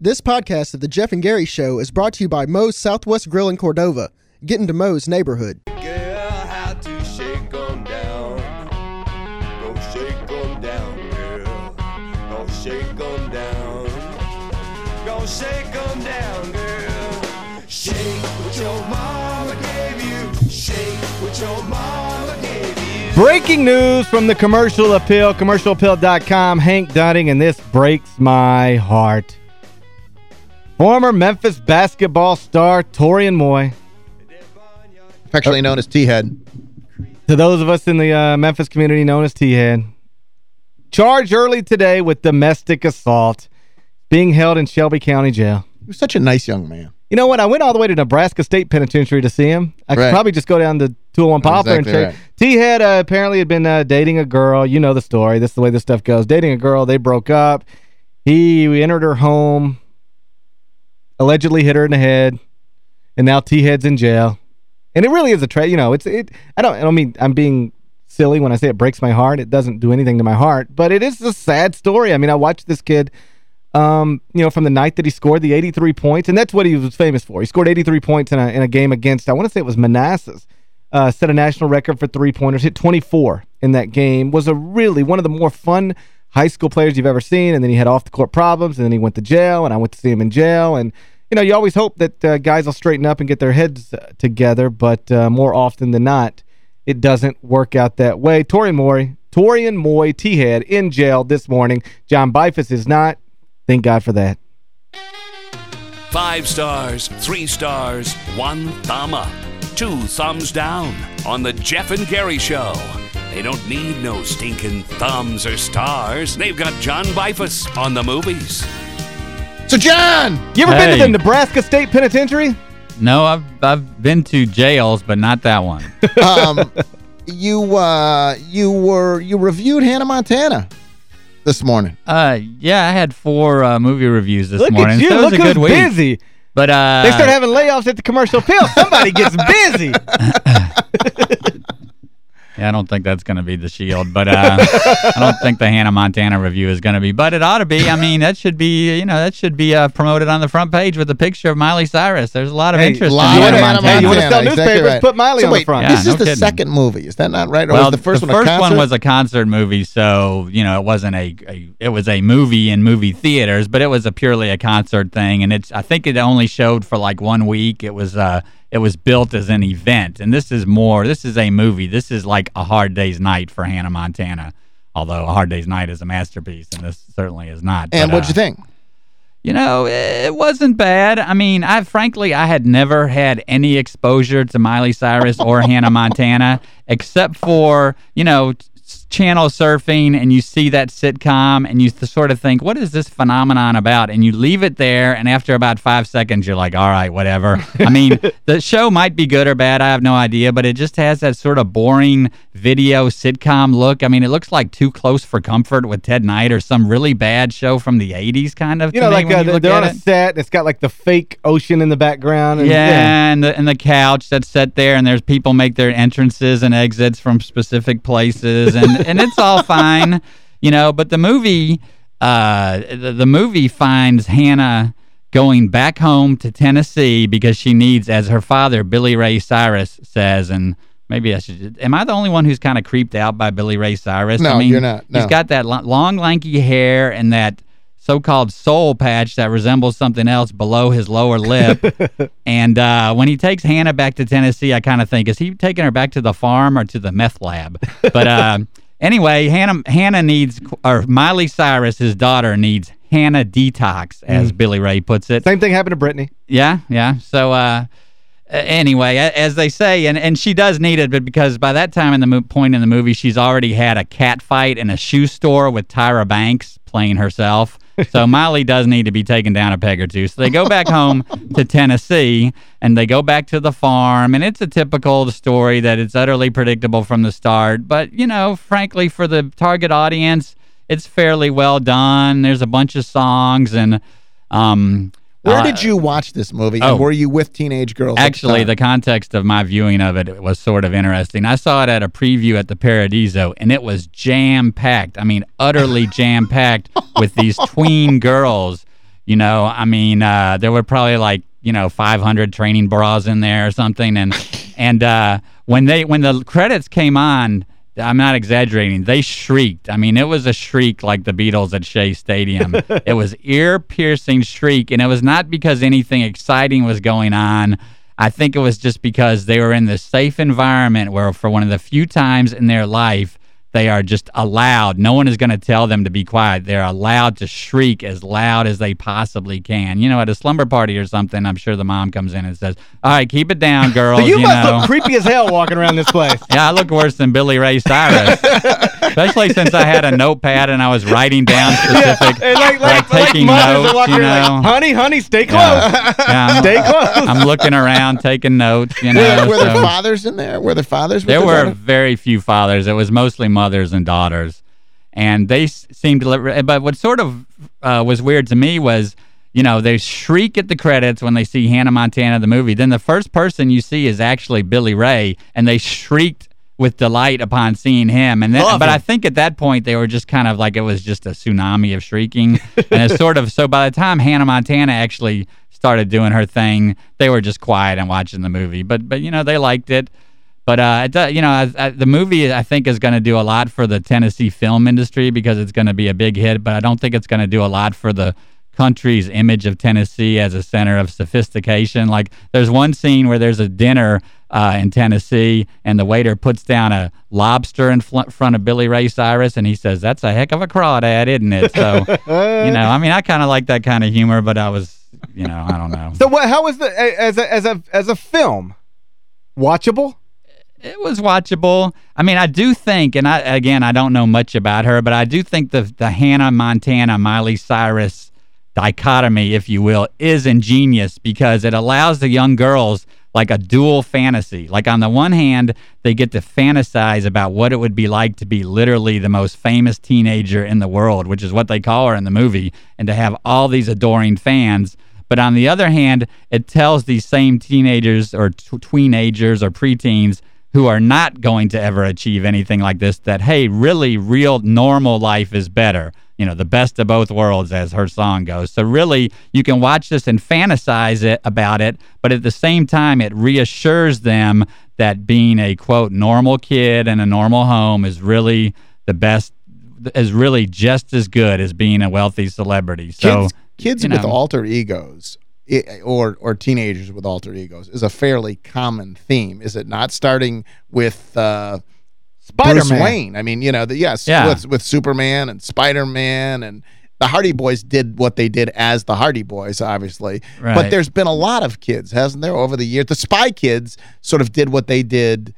This podcast of the Geoff and Gary Show is brought to you by Moe's Southwest Grill in Cordova. Get into Moe's neighborhood. Girl, how to shake 'em down. Go shake 'em down, girl. Go shake 'em down. Go shake 'em down, girl. Shake what your mama gave you. Shake what your mama gave you. Breaking news from the Commercial Appeal, commercialappeal.com, Hank Dunning, and this breaks my heart. Former Memphis basketball star Torian Moy, affectionately known as T-Head. to those of us in the uh, Memphis community known as T-Head, charged early today with domestic assault, being held in Shelby County Jail. He was such a nice young man. You know what? I went all the way to Nebraska State Penitentiary to see him. I could Right. probably just go down to 201 Poplar Exactly and right. T-Head uh, apparently had been uh, dating a girl. You know the story. This is the way this stuff goes. Dating a girl. They broke up. He entered her home, allegedly hit her in the head, and now T-Head's in jail. And it really is a tra you know, it's it I don't I don't mean I'm being silly when I say it breaks my heart. It doesn't do anything to my heart, but it is a sad story. I mean, I watched this kid um, you know, from the night that he scored the 83 points, and that's what he was famous for. He scored 83 points in a, in a game against, I want to say it was Manassas, uh, set a national record for three-pointers, hit 24 in that game, was a really one of the more fun high school players you've ever seen, and then he had off-the-court problems, and then he went to jail, and I went to see him in jail, and, you know, you always hope that uh, guys will straighten up and get their heads uh, together, but uh, more often than not, it doesn't work out that way. Torian Moy, Torian Moy, T-Head, in jail this morning. John Beifuss is not. Thank God for that. Five stars, three stars, one thumb up, two thumbs down on the Geoff and Gary Show. They don't need no stinking thumbs or stars. They've got John Beifuss on the movies. So, John! You ever been to the Nebraska State Penitentiary? No, I've I've been to jails, but not that one. um, you uh, you were you reviewed Hannah Montana this morning. Uh, yeah, I had four uh, movie reviews this Look morning. at you. So it was Look a good who's week. busy. But uh, They start having layoffs at the commercial appeal. Somebody gets busy. Yeah, I don't think that's going to be the Shield, but uh, I don't think the Hannah Montana review is going to be. But it ought to be. I mean, that should be. You know, that should be uh, promoted on the front page with a picture of Miley Cyrus. There's a lot of Hey, interest Lot in of Hannah Hannah Montana. Hey, you wanna sell Montana, newspapers? right. Put Miley so on the front. Yeah, This no is the kidding. second movie. Is that not right? Or well, was the first one a first one was a concert movie, so you know it wasn't a, a it was a movie in movie theaters, but it was a purely a concert thing, and it's I think it only showed for like one week. It was uh it was built as an event, and this is more. This is a movie. This is like a Hard Day's Night for Hannah Montana. Although a Hard Day's Night is a masterpiece, and this certainly is not. And but, what'd you uh, think? you know, it wasn't bad. I mean, I frankly, I had never had any exposure to Miley Cyrus or Hannah Montana, except for, you know, channel surfing and you see that sitcom and you sort of think, what is this phenomenon about? And you leave it there, and after about five seconds, you're like, all right, whatever. I mean, the show might be good or bad, I have no idea, but it just has that sort of boring video sitcom look. I mean, it looks like Too Close for Comfort with Ted Knight or some really bad show from the 80s kind of You know, like uh, you they're on a it. set. It's got like the fake ocean in the background. And, Yeah, and the and the couch that's set there, and there's people make their entrances and exits from specific places, and and it's all fine, you know. But the movie, uh, the, the movie finds Hannah going back home to Tennessee because she needs, as her father Billy Ray Cyrus says, and. Maybe I should. Am I the only one who's kind of creeped out by Billy Ray Cyrus? No, I mean, you're not. No. He's got that long, lanky hair and that so-called soul patch that resembles something else below his lower lip. and uh, when he takes Hannah back to Tennessee, I kind of think, is he taking her back to the farm or to the meth lab? But uh, anyway, Hannah Hannah needs, or Miley Cyrus, his daughter, needs Hannah detox, as Billy Ray puts it. Same thing happened to Britney. Yeah, yeah. So uh, uh, anyway, as they say, and, and she does need it, but because by that time in the point in the movie, she's already had a cat fight in a shoe store with Tyra Banks playing herself. So Miley does need to be taken down a peg or two. So they go back home to Tennessee and they go back to the farm. And it's a typical story that it's utterly predictable from the start. But, you know, frankly, for the target audience, it's fairly well done. There's a bunch of songs and um Where uh, did you watch this movie? oh. and were you with teenage girls? Actually, the time? context of my viewing of it was sort of interesting. I saw it at a preview at the Paradiso, and it was jam packed. I mean, utterly jam packed with these tween girls, You know, I mean, uh, there were probably like you know 500 training bras in there or something, and and uh, when they when the credits came on. I'm not exaggerating. They shrieked. I mean, it was a shriek like the Beatles at Shea Stadium. it was ear piercing shriek, and it was not because anything exciting was going on. I think it was just because they were in this safe environment where, for one of the few times in their life, they are just allowed. No one is going to tell them to be quiet. They're allowed to shriek as loud as they possibly can. You know, at a slumber party or something, I'm sure the mom comes in and says, "All right, keep it down, girls." You, you must know. look creepy as hell walking around this place. Yeah, I look worse than Billy Ray Cyrus. Especially since I had a notepad and I was writing down specific, And like, like, like taking mothers notes, walking you know. like, honey, honey, stay close. Yeah. Yeah, I'm, Stay close. I'm looking around, taking notes, you know. were there so- fathers in there? Were there fathers? there were daughter? very few fathers. It was mostly mothers and daughters, and they seemed to. li- But what sort of uh, was weird to me was, you know, they shriek at the credits when they see Hannah Montana the movie. Then the first person you see is actually Billy Ray, and they shrieked with delight upon seeing him. And then, but him. I think at that point they were just kind of like it was just a tsunami of shrieking, and it's sort of so. By the time Hannah Montana actually started doing her thing, they were just quiet and watching the movie. But but you know they liked it. But uh, it, you know, I, I, the movie I think is going to do a lot for the Tennessee film industry because it's going to be a big hit. But I don't think it's going to do a lot for the country's image of Tennessee as a center of sophistication. Like, there's one scene where there's a dinner uh, in Tennessee, and the waiter puts down a lobster in fl- front of Billy Ray Cyrus, and he says, "That's a heck of a crawdad, isn't it?" So, you know, I mean, I kind of like that kind of humor, but I was, you know, I don't know. So what? How was the as a as a as a film watchable? it was watchable. I mean, I do think, and I again, I don't know much about her, but I do think the the Hannah Montana Miley Cyrus dichotomy, if you will, is ingenious because it allows the young girls like a dual fantasy. Like on the one hand, they get to fantasize about what it would be like to be literally the most famous teenager in the world, which is what they call her in the movie, and to have all these adoring fans. But on the other hand, it tells these same teenagers or t- tweenagers or preteens who are not going to ever achieve anything like this that, hey, really, real normal life is better. You know, the best of both worlds, as her song goes. So, really, you can watch this and fantasize it about it, but at the same time, it reassures them that being a quote normal kid in a normal home is really the best, is really just as good as being a wealthy celebrity. So, kids, kids you with alter egos or or teenagers with alter egos is a fairly common theme, is it not? Starting with uh, Bruce Spider-Man. Wayne. I mean, you know, the, yes, Yeah. with, with Superman and Spider-Man and the Hardy Boys did what they did as the Hardy Boys, obviously. Right. But there's been a lot of kids, hasn't there, over the years? The Spy Kids sort of did what they did.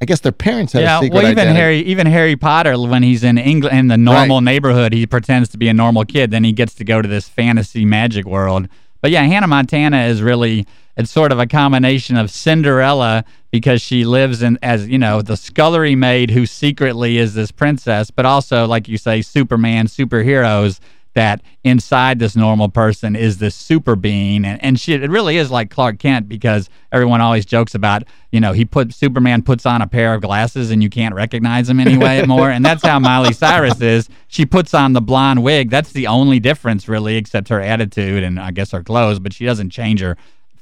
I guess their parents had yeah, a secret well, even identity. Harry, even Harry Potter, when he's in England in the normal neighborhood, he pretends to be a normal kid. Then he gets to go to this fantasy magic world. But yeah, Hannah Montana is really it's sort of a combination of Cinderella because she lives in as you know the scullery maid who secretly is this princess, but also like you say, Superman, superheroes that inside this normal person is this super being. And, and she it really is like Clark Kent because everyone always jokes about you know he put Superman puts on a pair of glasses and you can't recognize him anyway more. And that's how Miley Cyrus is. She puts on the blonde wig. That's the only difference really except her attitude and I guess her clothes but she doesn't change her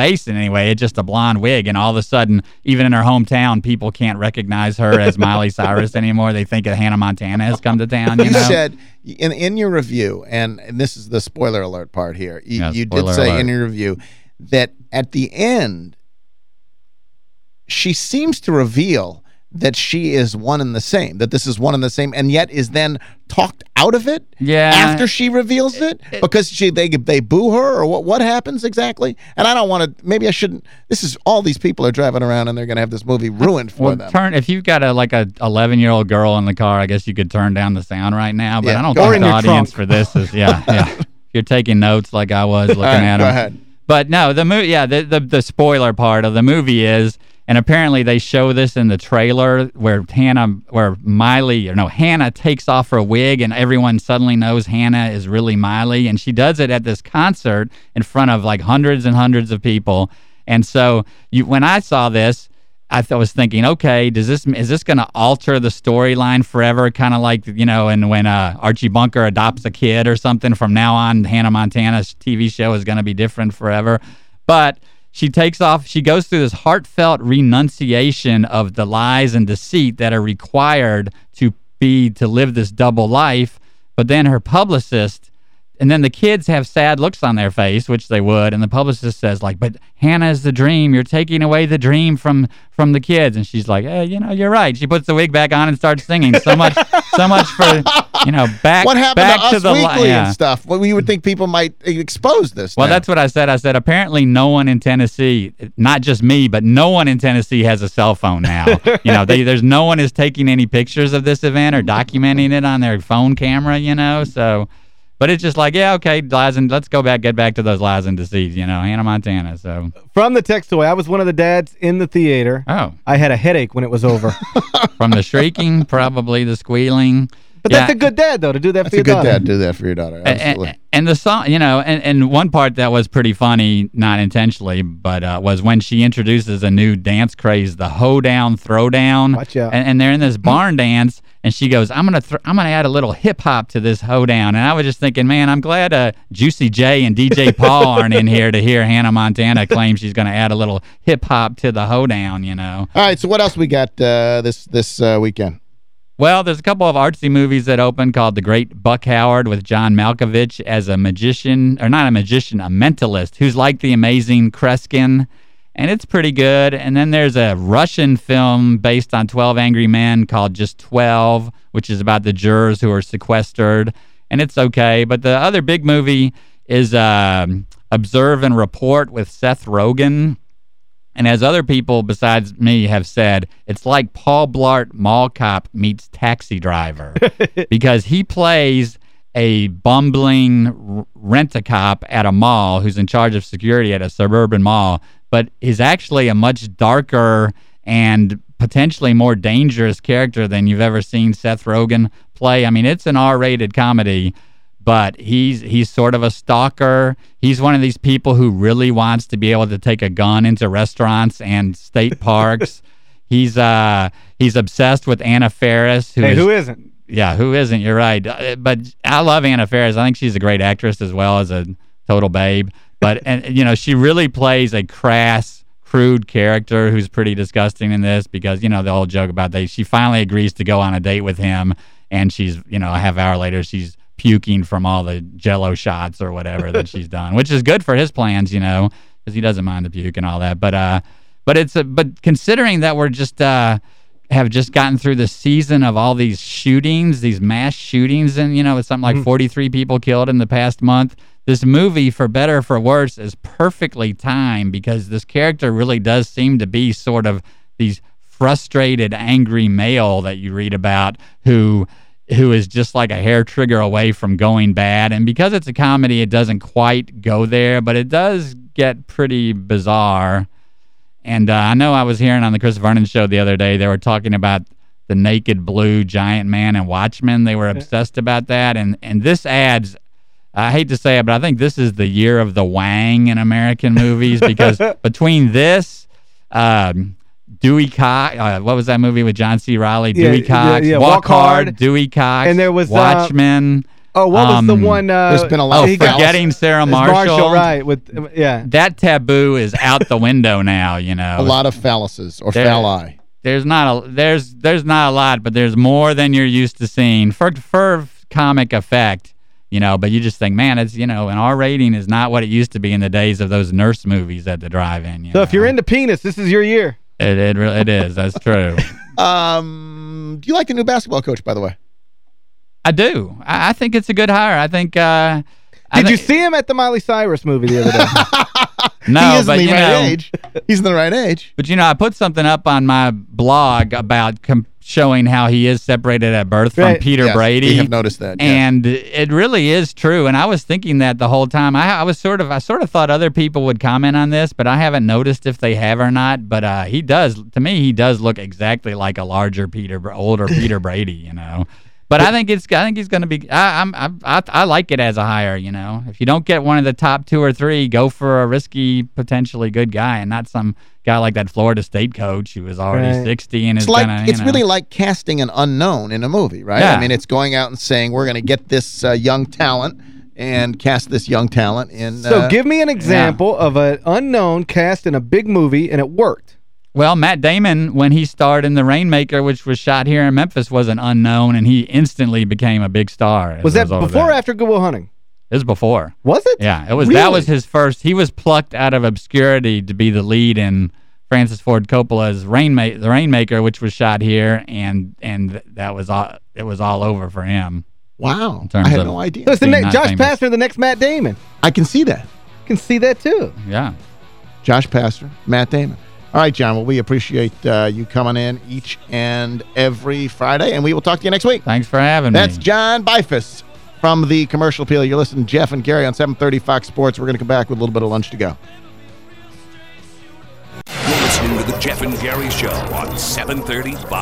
face in any way it's just a blonde wig and all of a sudden even in her hometown people can't recognize her as Miley Cyrus anymore they think that Hannah Montana has come to town you, you know? said in in your review, and, and this is the spoiler alert part here. You, Yeah, you did say alert. in your review that at the end, she seems to reveal that she is one and the same. That this is one and the same, and yet is then talked out of it. Yeah. After she reveals it, because she they they boo her or what what happens exactly? And I don't want to. Maybe I shouldn't. This is all these people are driving around and they're going to have this movie ruined for Well, them. turn if you've got a like a 11 year old girl in the car, I guess you could turn down the sound right now. But Yeah, I don't think the audience trunk. for this is yeah yeah. If you're taking notes like I was looking right, at go them. ahead. But no, the movie yeah the, the the spoiler part of the movie is. And apparently they show this in the trailer where Hannah, where Miley, or no, Hannah takes off her wig and everyone suddenly knows Hannah is really Miley. And she does it at this concert in front of like hundreds and hundreds of people. And so you, when I saw this, I th- was thinking, okay, does this is this going to alter the storyline forever? Kind of like you know, and when uh, Archie Bunker adopts a kid or something, from now on, Hannah Montana's TV show is going to be different forever. But she takes off. She goes through this heartfelt renunciation of the lies and deceit that are required to be to live this double life. But then her publicist and then the kids have sad looks on their face, which they would, and the publicist says like, "But Hannah is the dream. You're taking away the dream from from the kids." And she's like, "Hey, you know, you're right." She puts the wig back on and starts singing. So much, so much for you know back. What happened back to Us the li- Weekly yeah. and stuff? Well, we would think people might expose this. Well, now. that's what I said. I said apparently no one in Tennessee, not just me, but no one in Tennessee has a cell phone now. you know, they, there's no one is taking any pictures of this event or documenting it on their phone camera. You know, so. But it's just like, yeah, okay, lies and let's go back, get back to those lies and deceits, you know, Hannah Montana. So, From the text away, I was one of the dads in the theater. oh, I had a headache when it was over. from the shrieking, probably the squealing. But Yeah. that's a good dad, though, to do that That's for a your good daughter. dad to do that for your daughter. A- Absolutely. And, and the song, you know, and, and one part that was pretty funny, not intentionally, but uh, was when she introduces a new dance craze, the hoedown throwdown. Watch out. And, and they're in this barn dance, and she goes, "I'm gonna, I'm gonna add a little hip hop to this hoedown." And I was just thinking, man, I'm glad uh, Juicy J and DJ Paul aren't in here to hear Hannah Montana claim she's gonna add a little hip hop to the hoedown. You know. All right, so what else we got uh, this this uh, weekend? Well, there's a couple of artsy movies that open called The Great Buck Howard with John Malkovich as a magician, or not a magician, a mentalist who's like the amazing Kreskin. And it's pretty good. And then there's a Russian film based on 12 Angry Men called Just 12, which is about the jurors who are sequestered. And it's okay. But the other big movie is um Observe and Report with Seth Rogen. And as other people besides me have said, it's like Paul Blart Mall Cop meets Taxi Driver because he plays a bumbling rent-a-cop at a mall who's in charge of security at a suburban mall, but is actually a much darker and potentially more dangerous character than you've ever seen Seth Rogen play. I mean, it's an R-rated comedy, but he's he's sort of a stalker. He's one of these people who really wants to be able to take a gun into restaurants and state parks. He's uh he's obsessed with Anna Faris, who Hey, is- who isn't? yeah, who isn't? You're right. Uh, But I love Anna Faris. I think she's a great actress as well as a total babe. But and you know, she really plays a crass, crude character who's pretty disgusting in this because you know the old joke about they. She finally agrees to go on a date with him, and she's you know a half hour later she's puking from all the Jello shots or whatever that she's done, which is good for his plans, you know, because he doesn't mind the puke and all that. But uh, but it's a, but considering that we're just uh have just gotten through the season of all these shootings, these mass shootings, and you know, it's something like 43 people killed in the past month. This movie, for better or for worse, is perfectly timed because this character really does seem to be sort of these frustrated, angry male that you read about who who is just like a hair trigger away from going bad. And because it's a comedy, it doesn't quite go there, but it does get pretty bizarre. And uh, I know I was hearing on the Chris Vernon show the other day, they were talking about the naked blue giant man and Watchmen. They were obsessed about that. And, and this adds, I hate to say it, but I think this is the year of the Wang in American movies because between this, um, Dewey Cox, uh, what was that movie with John C. Reilly? Yeah, Dewey yeah, Cox, yeah, Walk, Walk Hard, Hard. Dewey Cox, And there was, uh, Watchmen. Oh, what was the Um, one? Uh, there's been a lot oh, of he got- forgetting Sarah it's Marshall. right. With uh, yeah. That taboo is out the window now. You know, A lot of phalluses or There- phalli. there's not a there's there's not a lot, but there's more than you're used to seeing for for comic effect. You know, but you just think, man, it's you know, an R rating is not what it used to be in the days of those nurse movies at the drive-in. you So if you're into penis, this is your year. it it, really, it is. That's true. Um, do you like the new basketball coach, by the way? I do. I, I think it's a good hire. I think. uh I Did you see him at the Miley Cyrus movie the other day? No, he is but in the you right know, age. He's in the right age. But you know, I put something up on my blog about showing how he is separated at birth from Peter Yes, Brady. we have noticed that, yes. and it really is true. And I was thinking that the whole time. I, I was sort of, I sort of thought other people would comment on this, but I haven't noticed if they have or not. But uh, he does, to me, he does look exactly like a larger Peter, older Peter Brady. You know. But, I think it's I think he's going to be I, I'm I, I I like it as a hire. You know, if you don't get one of the top two or three, go for a risky, potentially good guy, and not some guy like that Florida State coach who is already Right. 60 and is It's like gonna. it's know. really like casting an unknown in a movie, right? Yeah. I mean, it's going out and saying we're going to get this uh, young talent and cast this young talent in. So uh, give me an example of an unknown cast in a big movie and it worked. Well, Matt Damon, when he starred in The Rainmaker, which was shot here in Memphis, was an unknown, and he instantly became a big star. Was that result of before or after Good Will Hunting? It was before. Was it? Yeah, it was. That was his first. He was plucked out of obscurity to be the lead in Francis Ford Coppola's Rainma- The Rainmaker, which was shot here, and and that was all. It was all over for him. wow, I had no idea. It was the next Josh famous. Pastner, the next Matt Damon. I can see that. can see that too. Yeah. Josh Pastner, Matt Damon. All right, John. Well, we appreciate uh, you coming in each and every Friday, and we will talk to you next week. Thanks for having That's me. That's John Beifuss from the Commercial Appeal. You're listening to Geoff and Gary on 730 Fox Sports. We're going to come back with a little bit of lunch to go. You're listening to the Geoff and Gary Show on 730 Fox.